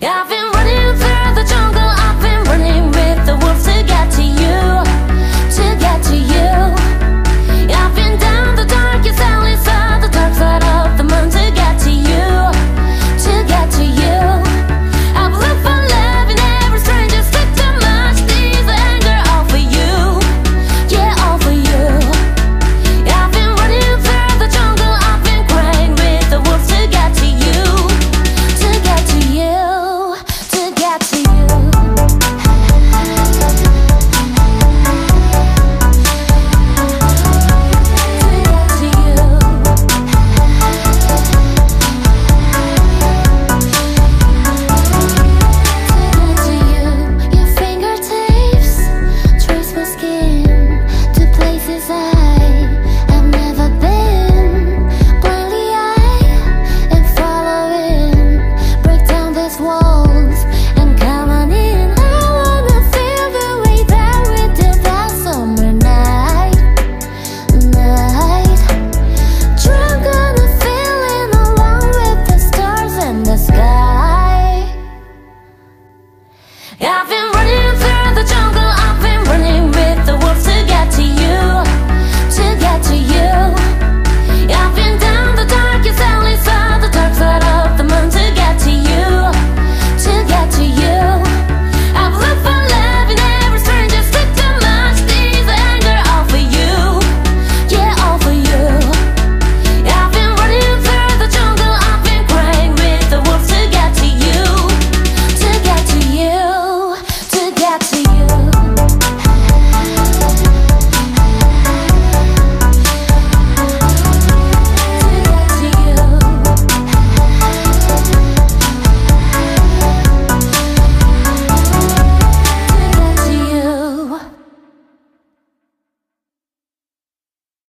Got I've